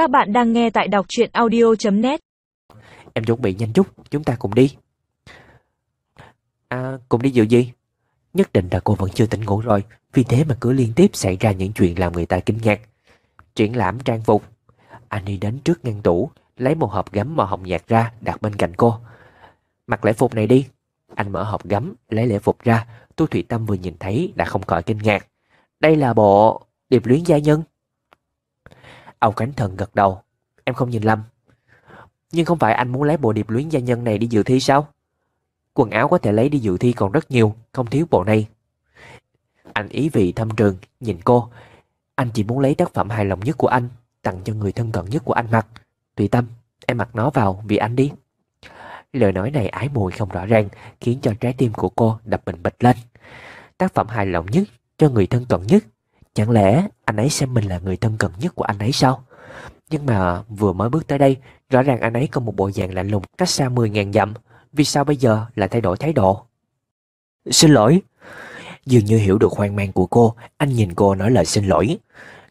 Các bạn đang nghe tại đọc truyện audio.net Em chuẩn bị nhanh chút, chúng ta cùng đi. À, cùng đi dự gì? Nhất định là cô vẫn chưa tỉnh ngủ rồi, vì thế mà cứ liên tiếp xảy ra những chuyện làm người ta kinh ngạc. Triển lãm trang phục. Anh đi đến trước ngăn tủ, lấy một hộp gấm màu hồng nhạt ra đặt bên cạnh cô. Mặc lễ phục này đi. Anh mở hộp gấm, lấy lễ phục ra, Tu Thủy Tâm vừa nhìn thấy đã không khỏi kinh ngạc. Đây là bộ điệp luyến gia nhân. Âu Cánh Thần gật đầu. Em không nhìn lầm. Nhưng không phải anh muốn lấy bộ điệp luyến gia nhân này đi dự thi sao? Quần áo có thể lấy đi dự thi còn rất nhiều, không thiếu bộ này. Anh ý vị thâm trường, nhìn cô. Anh chỉ muốn lấy tác phẩm hài lòng nhất của anh, tặng cho người thân cận nhất của anh mặc. Tùy tâm, em mặc nó vào vì anh đi. Lời nói này ái mùi không rõ ràng, khiến cho trái tim của cô đập bình bịch lên. Tác phẩm hài lòng nhất cho người thân cận nhất. Chẳng lẽ anh ấy xem mình là người thân cận nhất của anh ấy sao? Nhưng mà vừa mới bước tới đây, rõ ràng anh ấy có một bộ dạng lạnh lùng cách xa 10.000 dặm. Vì sao bây giờ lại thay đổi thái độ? Xin lỗi. Dường như hiểu được hoang mang của cô, anh nhìn cô nói lời xin lỗi.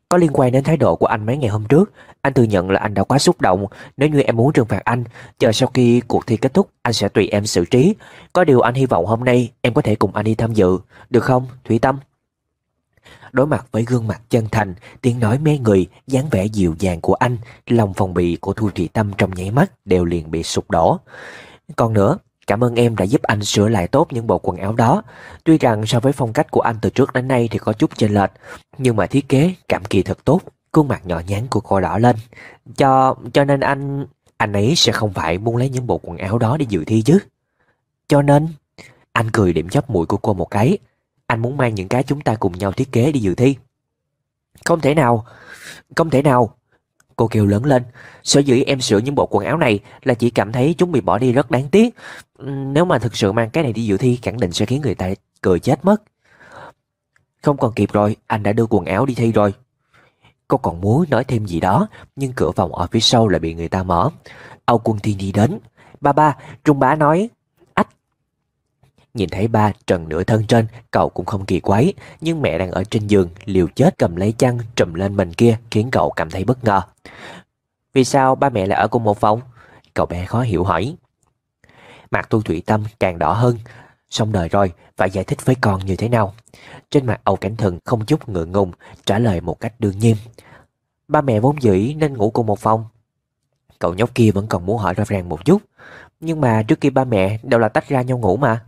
Có liên quan đến thái độ của anh mấy ngày hôm trước, anh thừa nhận là anh đã quá xúc động. Nếu như em muốn trừng phạt anh, chờ sau khi cuộc thi kết thúc, anh sẽ tùy em xử trí. Có điều anh hy vọng hôm nay em có thể cùng anh đi tham dự, được không, Thủy Tâm? Đối mặt với gương mặt chân thành, tiếng nói mê người, dáng vẻ dịu dàng của anh, lòng phòng bị của Thu Trị Tâm trong nháy mắt đều liền bị sụp đổ. Còn nữa, cảm ơn em đã giúp anh sửa lại tốt những bộ quần áo đó. Tuy rằng so với phong cách của anh từ trước đến nay thì có chút chênh lệch, nhưng mà thiết kế cảm kỳ thật tốt. Khuôn mặt nhỏ nhắn của cô đỏ lên. Cho cho nên anh anh ấy sẽ không phải muốn lấy những bộ quần áo đó đi dự thi chứ. Cho nên anh cười điểm chóp mũi của cô một cái. Anh muốn mang những cái chúng ta cùng nhau thiết kế đi dự thi. Không thể nào, không thể nào. Cô kêu lớn lên, sở dĩ em sửa những bộ quần áo này là chỉ cảm thấy chúng bị bỏ đi rất đáng tiếc. Nếu mà thực sự mang cái này đi dự thi khẳng định sẽ khiến người ta cười chết mất. Không còn kịp rồi, anh đã đưa quần áo đi thi rồi. Cô còn muốn nói thêm gì đó, nhưng cửa phòng ở phía sau lại bị người ta mở. Âu Quân Thiên đi đến. Ba ba, Trung bá nói, Nhìn thấy ba trần nửa thân trên, cậu cũng không kỳ quái, nhưng mẹ đang ở trên giường, liều chết cầm lấy chăn trùm lên mình kia khiến cậu cảm thấy bất ngờ. Vì sao ba mẹ lại ở cùng một phòng? Cậu bé khó hiểu hỏi. Mặt tu thủy tâm càng đỏ hơn, xong đời rồi, phải giải thích với con như thế nào? Trên mặt Âu Cảnh Thần không chút ngượng ngùng, trả lời một cách đương nhiên. Ba mẹ vốn dĩ nên ngủ cùng một phòng. Cậu nhóc kia vẫn còn muốn hỏi rõ ràng một chút. Nhưng mà trước kia ba mẹ đều là tách ra nhau ngủ mà.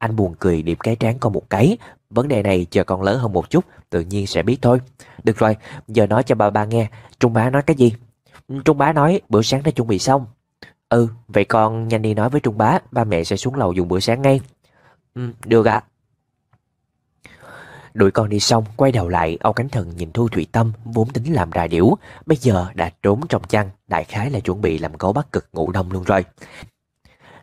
Anh buồn cười điểm cái trán con một cái. Vấn đề này chờ con lớn hơn một chút, tự nhiên sẽ biết thôi. Được rồi, giờ nói cho bà ba nghe, Trung bá nói cái gì? Ừ, Trung bá nói bữa sáng đã chuẩn bị xong. Ừ, vậy con nhanh đi nói với Trung bá, ba mẹ sẽ xuống lầu dùng bữa sáng ngay. Ừ, được ạ. Đuổi con đi xong, quay đầu lại, Âu Cánh Thần nhìn Thu Thủy Tâm, vốn tính làm đà điểu, bây giờ đã trốn trong chăn, đại khái là chuẩn bị làm gấu bắt cực ngủ đông luôn rồi.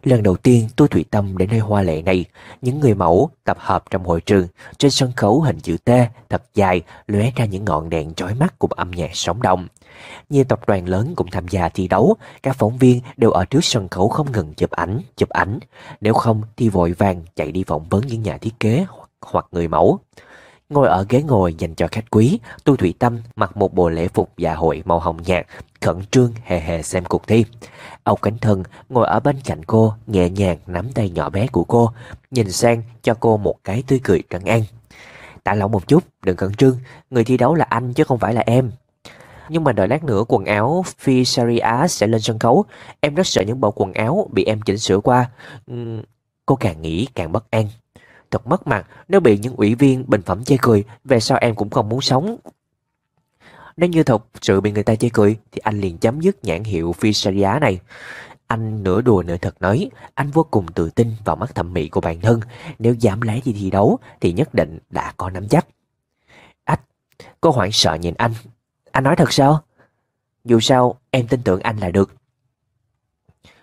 Lần đầu tiên tôi Thủy Tâm đến nơi hoa lệ này, những người mẫu tập hợp trong hội trường, trên sân khấu hình chữ T thật dài lóe ra những ngọn đèn chói mắt cùng âm nhạc sống động. Nhiều tập đoàn lớn cũng tham gia thi đấu, các phóng viên đều ở trước sân khấu không ngừng chụp ảnh, chụp ảnh, nếu không thì vội vàng chạy đi phỏng vấn những nhà thiết kế hoặc, hoặc người mẫu. Ngồi ở ghế ngồi dành cho khách quý, Tu Thủy Tâm mặc một bộ lễ phục dạ hội màu hồng nhạt, khẩn trương hề hề xem cuộc thi. Âu Cánh Thân ngồi ở bên cạnh cô, nhẹ nhàng nắm tay nhỏ bé của cô, nhìn sang cho cô một cái tươi cười trấn an. Tả lỏng một chút, đừng khẩn trương, người thi đấu là anh chứ không phải là em. Nhưng mà đợi lát nữa quần áo Phi Sharia sẽ lên sân khấu, em rất sợ những bộ quần áo bị em chỉnh sửa qua. Cô càng nghĩ càng bất an. Thật mất mặt nếu bị những ủy viên bình phẩm chê cười, về sau em cũng không muốn sống nếu như thật sự bị người ta chê cười thì anh liền chấm dứt nhãn hiệu Fisheria này. Anh nửa đùa nửa thật nói, anh vô cùng tự tin vào mắt thẩm mỹ của bản thân. Nếu dám lái đi thi đấu thì nhất định đã có nắm chắc. Ách, cô hoảng sợ nhìn anh. Anh nói thật sao? Dù sao, em tin tưởng anh là được.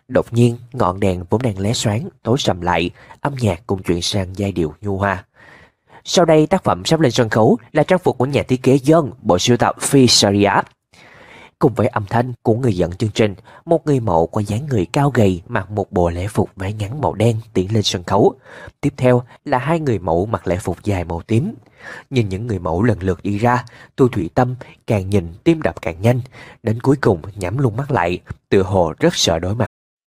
Đột nhiên, ngọn đèn vốn đang lé xoáng, tối sầm lại, âm nhạc cùng chuyển sang giai điệu nhu hoa. Sau đây tác phẩm sắp lên sân khấu là trang phục của nhà thiết kế dân bộ sưu tập Phi Sharia. Cùng với âm thanh của người dẫn chương trình, một người mẫu có dáng người cao gầy mặc một bộ lễ phục váy ngắn màu đen tiến lên sân khấu. Tiếp theo là hai người mẫu mặc lễ phục dài màu tím. Nhìn những người mẫu lần lượt đi ra, tôi Thủy Tâm càng nhìn tim đập càng nhanh, đến cuối cùng nhắm luôn mắt lại, tựa hồ rất sợ đối mặt.